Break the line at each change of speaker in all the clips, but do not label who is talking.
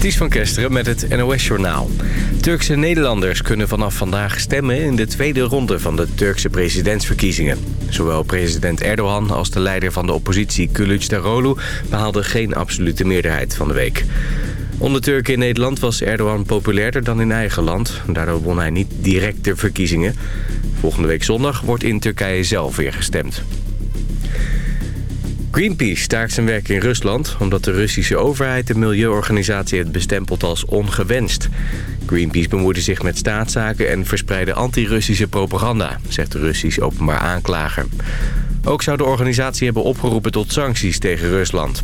Ties van Kesteren met het NOS-journaal. Turkse Nederlanders kunnen vanaf vandaag stemmen in de tweede ronde van de Turkse presidentsverkiezingen. Zowel president Erdogan als de leider van de oppositie Kılıçdaroğlu behaalden geen absolute meerderheid van de week. Onder Turken in Nederland was Erdogan populairder dan in eigen land. Daardoor won hij niet direct de verkiezingen. Volgende week zondag wordt in Turkije zelf weer gestemd. Greenpeace staakt zijn werk in Rusland... omdat de Russische overheid de milieuorganisatie het bestempelt als ongewenst. Greenpeace bemoeide zich met staatszaken en verspreidde anti-Russische propaganda... zegt de Russisch openbaar aanklager. Ook zou de organisatie hebben opgeroepen tot sancties tegen Rusland.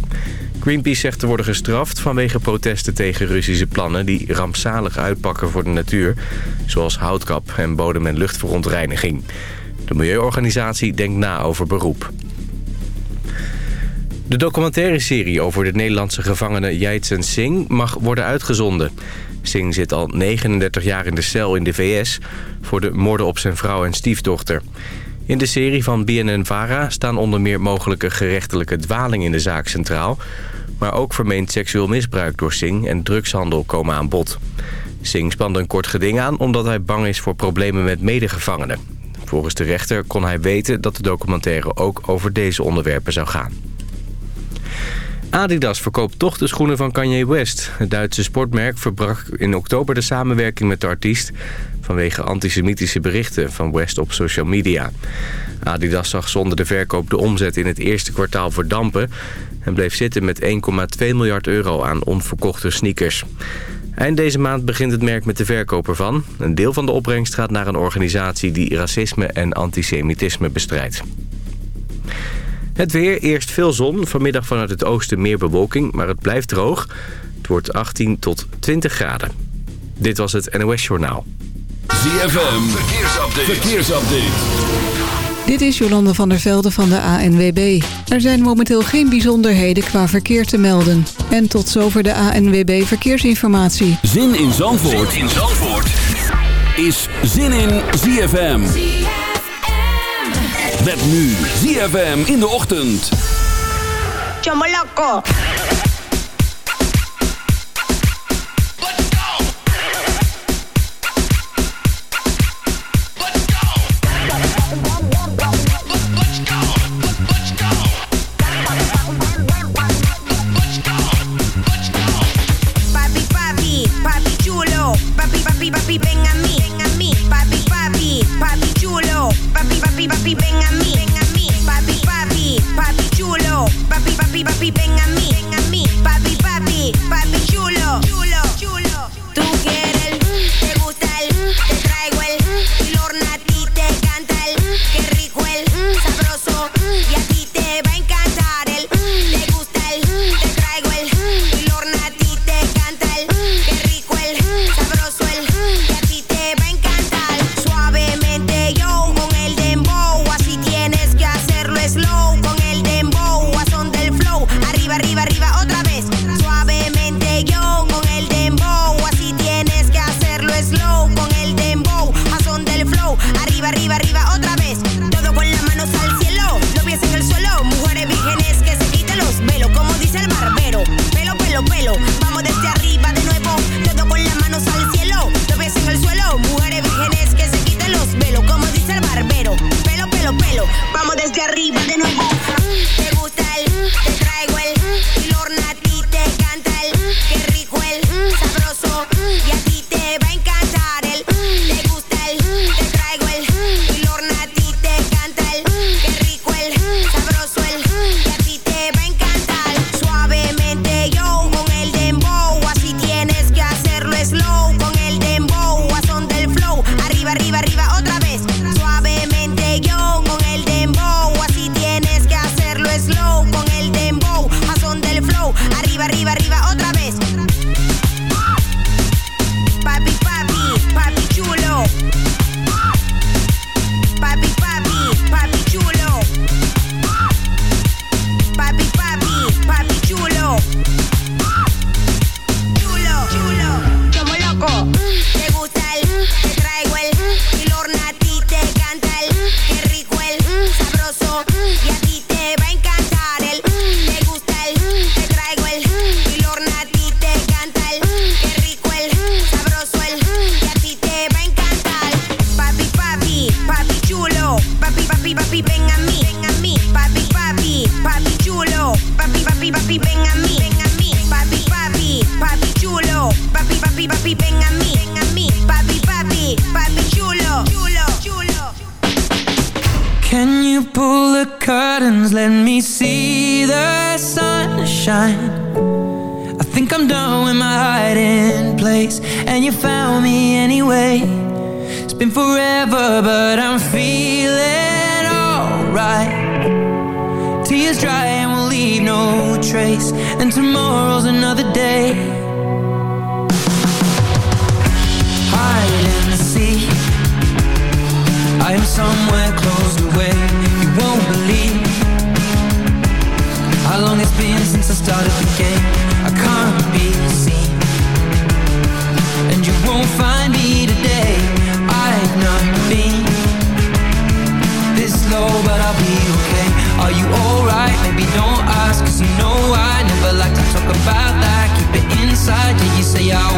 Greenpeace zegt te worden gestraft vanwege protesten tegen Russische plannen... die rampzalig uitpakken voor de natuur, zoals houtkap en bodem- en luchtverontreiniging. De milieuorganisatie denkt na over beroep. De documentaire serie over de Nederlandse gevangene Yaitsen Singh mag worden uitgezonden. Singh zit al 39 jaar in de cel in de VS voor de moorden op zijn vrouw en stiefdochter. In de serie van BNN-VARA staan onder meer mogelijke gerechtelijke dwaling in de zaak centraal... maar ook vermeend seksueel misbruik door Singh en drugshandel komen aan bod. Singh spande een kort geding aan omdat hij bang is voor problemen met medegevangenen. Volgens de rechter kon hij weten dat de documentaire ook over deze onderwerpen zou gaan. Adidas verkoopt toch de schoenen van Kanye West. Het Duitse sportmerk verbrak in oktober de samenwerking met de artiest... vanwege antisemitische berichten van West op social media. Adidas zag zonder de verkoop de omzet in het eerste kwartaal verdampen... en bleef zitten met 1,2 miljard euro aan onverkochte sneakers. Eind deze maand begint het merk met de verkoop ervan. Een deel van de opbrengst gaat naar een organisatie die racisme en antisemitisme bestrijdt. Het weer, eerst veel zon. Vanmiddag vanuit het oosten meer bewolking, maar het blijft droog. Het wordt 18 tot 20 graden. Dit was het NOS Journaal.
ZFM, verkeersupdate. verkeersupdate.
Dit is Jolande van der Velde van de ANWB. Er zijn momenteel geen bijzonderheden qua verkeer te melden. En tot zover de ANWB Verkeersinformatie.
Zin in Zandvoort, zin in Zandvoort. is Zin in ZFM. Met nu ZFM in de ochtend.
Chomoloco.
trace And tomorrow's another day. Hide and seek I am somewhere closed away. You won't believe How long it's been since I started the game.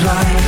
blind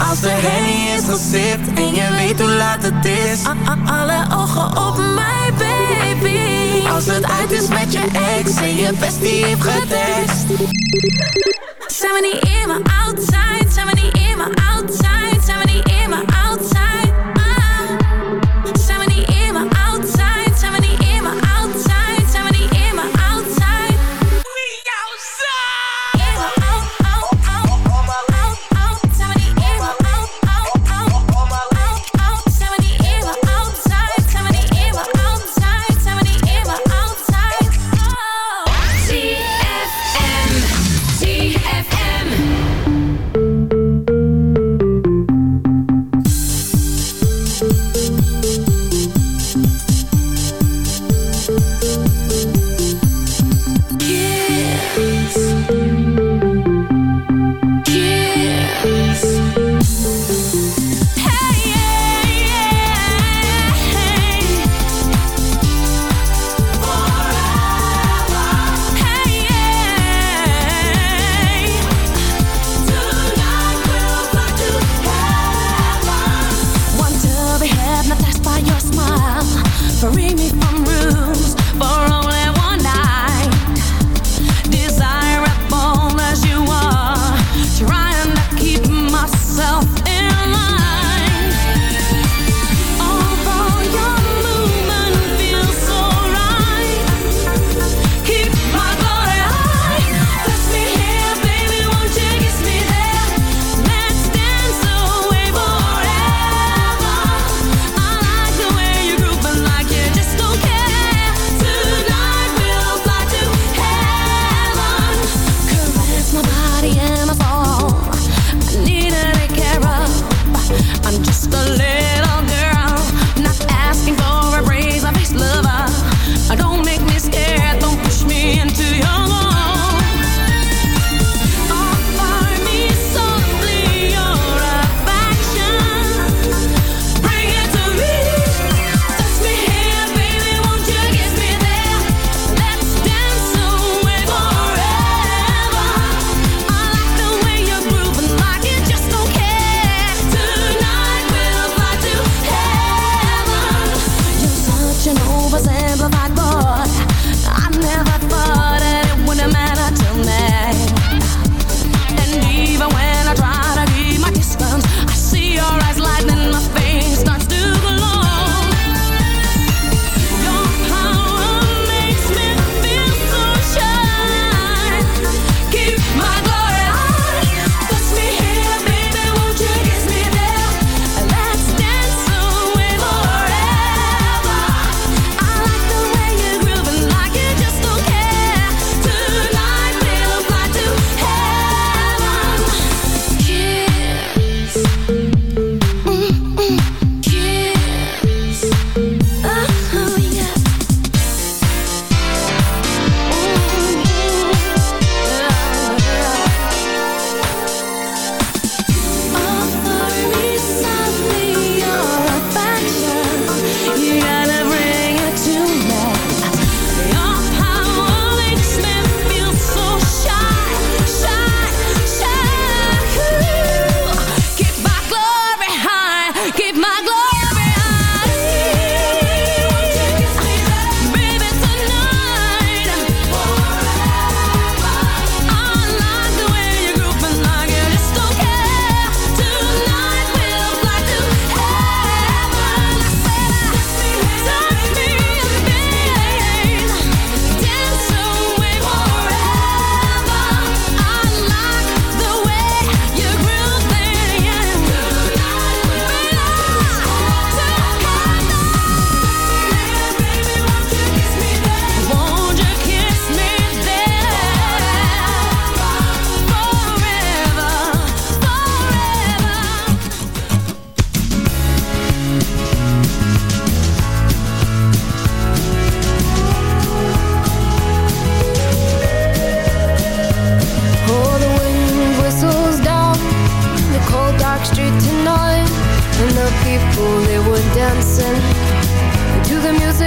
Als de hennie is gesipt en je weet hoe laat het is.
A- a- alle ogen op mij, baby.
Als het uit is met je ex en je bestie heeft getest.
Zijn we niet in mijn outside?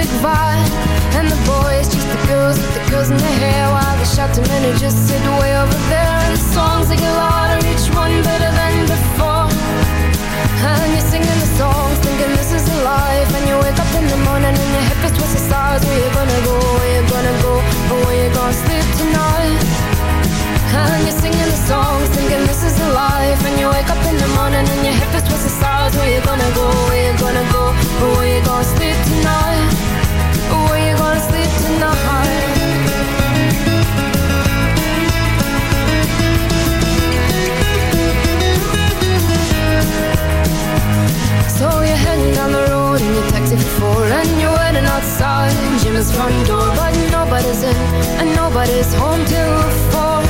Provide. And the boys just the girls with the girls in their hair while the shouting men who just sit way over there. And the songs they get louder, each one better than before. And you're singing the songs, thinking this is a life. And you wake up in the morning and your hip is twisted sides. Where you gonna go? Where you gonna go? Or where you gonna sleep tonight? And you're singing the songs, thinking this is a life. And you wake up in the morning and your hip is twisted sides. Where you gonna go? Where you gonna go? Or where you gonna sleep tonight? Jim's front door But nobody's in and nobody's home till four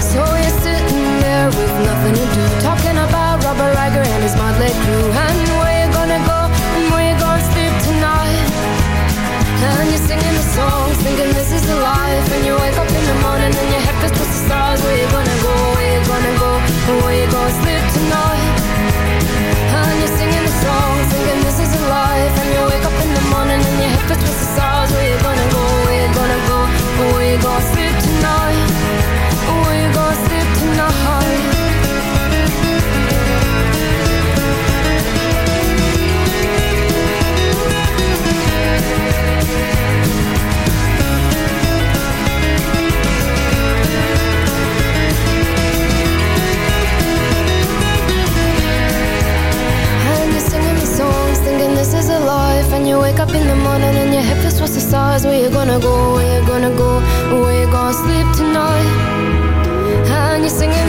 So you're sitting there with nothing to do Talking about Robert Riger and his motley crew. And where you gonna go and where you gonna sleep tonight? And you're singing the songs thinking this is the life. And you wake up in the morning and your head feels twisted stars. Where you gonna go, where you gonna go where you gonna sleep you wake up in the morning and your hip is towards the stars Where you gonna go, where you gonna go Where you gonna sleep tonight? And you're singing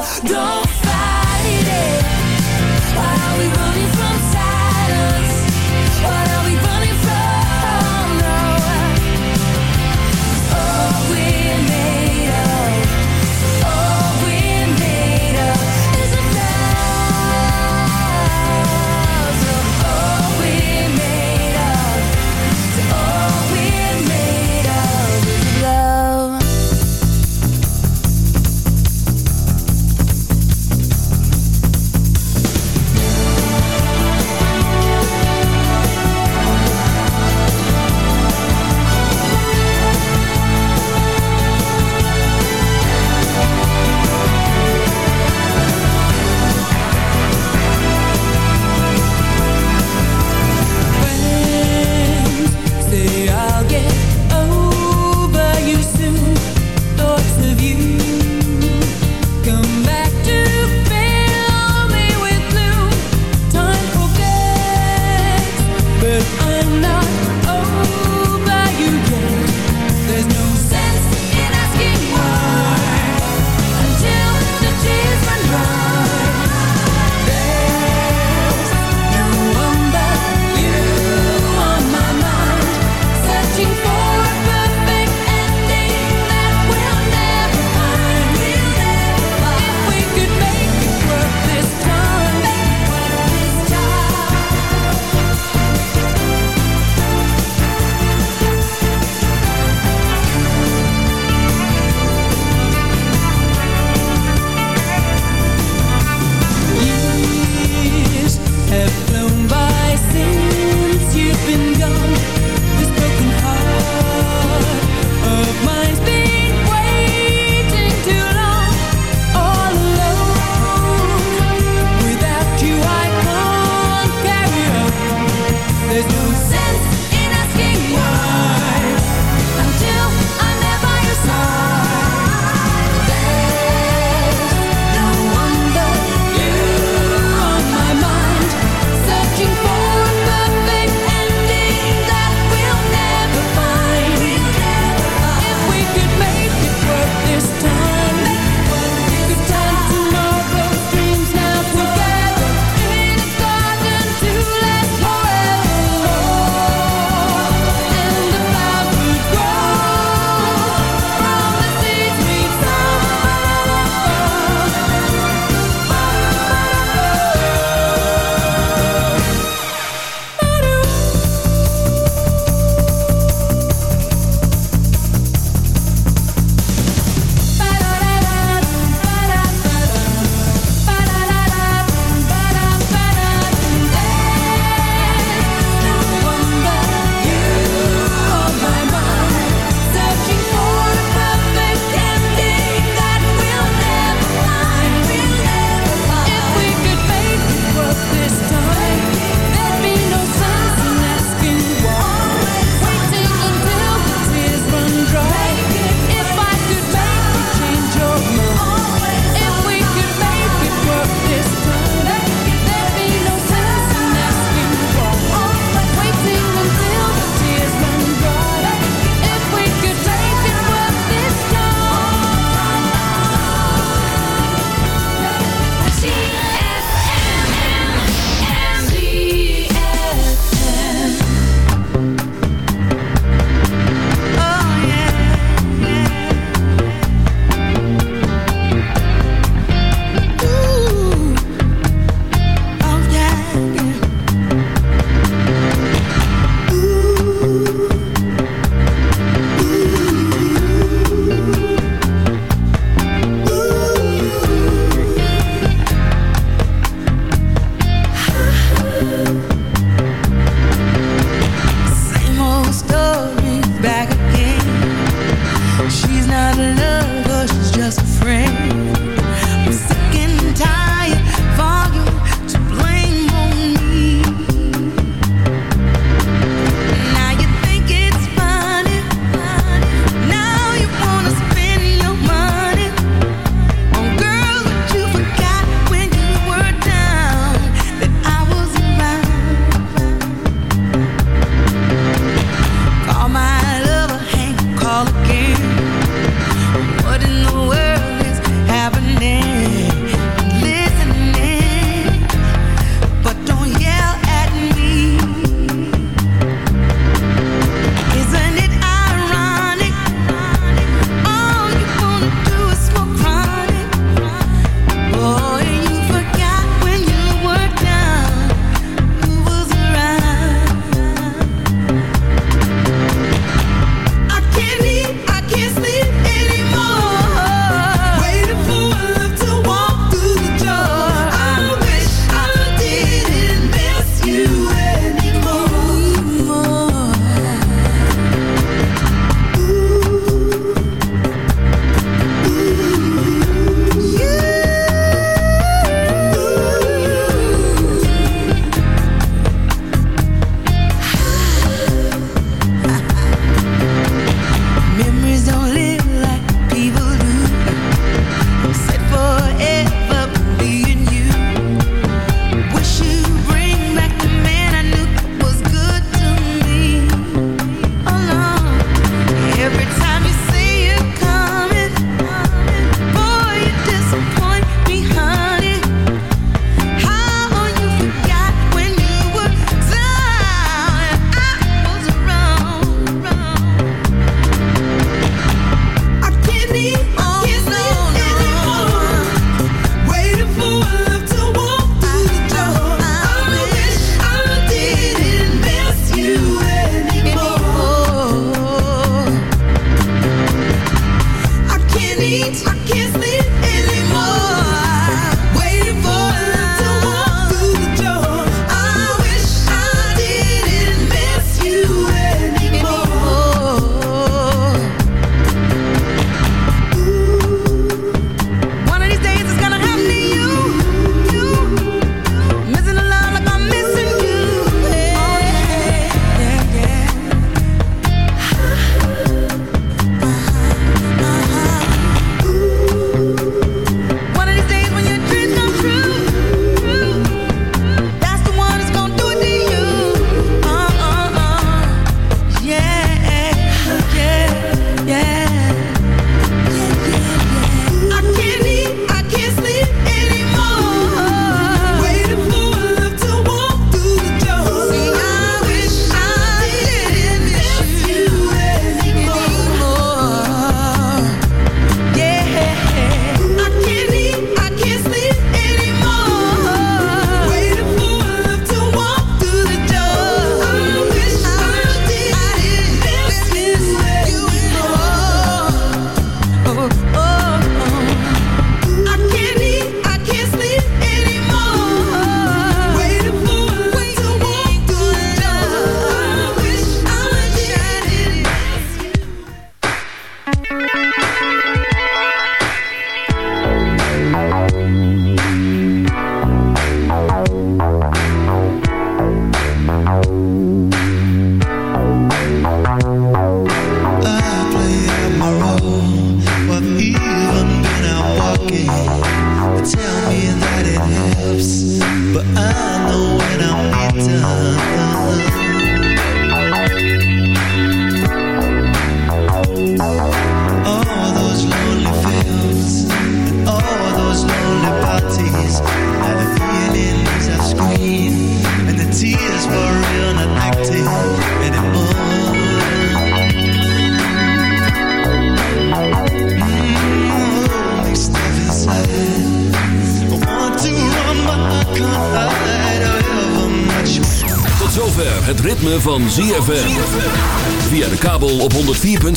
Don't